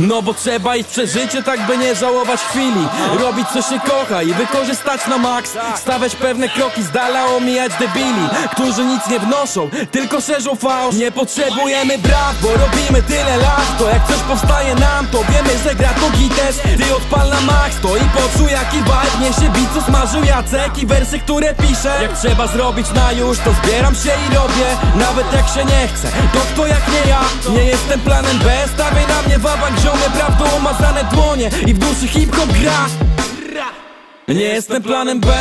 No bo trzeba iść przez życie tak by nie żałować chwili. Robić co się kocha i wykorzystać na maks. Stawiać pewne kroki z dala, omijać debili Którzy nic nie wnoszą, tylko szerzą fałsz. Nie potrzebujemy braw, bo robimy tyle lat To jak coś powstaje nam, to wiemy, że gra to gites Ty odpal na max, to i poczuj jaki vibe Niesie bit, co smażył Jacek i wersy, które pisze. Jak trzeba zrobić na już, to zbieram się i robię. Nawet jak się nie chce, to kto jak nie ja. Nie jestem planem B, stawiaj na mnie wabank Ziomie prawdą umazane dłonie i w duszy hip-hop gra nie jestem planem B,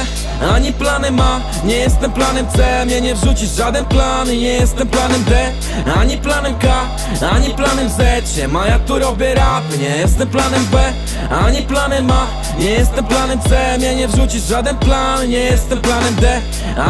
ani planem A. Nie jestem planem C, mnie nie wrzucisz żaden plan. Nie jestem planem D, ani planem K Ani planem Z, siema ja tu robię rap. Nie jestem planem B, ani planem A. Nie jestem planem C, mnie nie wrzucisz żaden plan. Nie jestem planem D,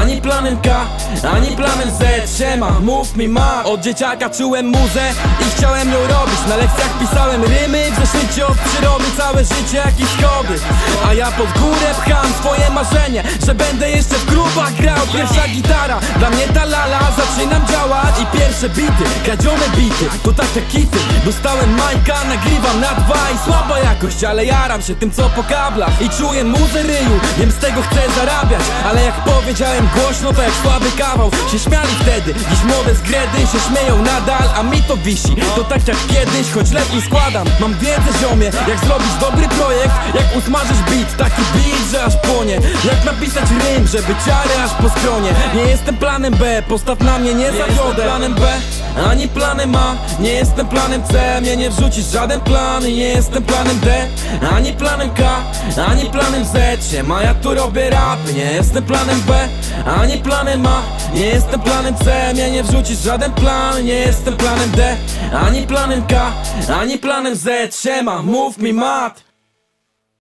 ani planem K Ani planem Z, siema, mów mi ma Od dzieciaka czułem muzę i chciałem ją robić. Na lekcjach pisałem rymy, w zeszycie od przyrody Całe życie jakieś schody A ja pod górę pcham swoje marzenie Że będę jeszcze w klubach grał. Pierwsza gitara, dla mnie ta lala Zaczynam działać i pierwsze bity Kradzione bity, to takie kity. Dostałem majka, nagrywam na dwa I słaba jakość, ale jaram się tym co po kablach. I czuję muzę ryju, wiem z tego chcę zarabiać. Ale jak powiedziałem głośno, to jak słaby kawał. Się śmiali wtedy, dziś młode zgredy Się śmieją nadal, a mi to wisi. To tak jak kiedyś, choć lepiej składam. Mam wiedzę ziomie, jak zrobić dobry projekt. Jak usmażysz beat, taki beat, że aż płonie. Jak napisać rym, żeby ciary aż po skronie Nie jestem planem B, postaw na mnie, nie zawiodę planem B, ani planem A. Nie jestem planem C, mnie nie wrzucisz żaden plan. Nie jestem planem D, ani planem K Ani planem Z, siema ja tu robię rap. Nie jestem planem B, ani planem A. Nie jestem planem C, mnie nie wrzucisz żaden plan. Nie jestem planem D, ani planem K Ani planem Z, siema, mów mi mat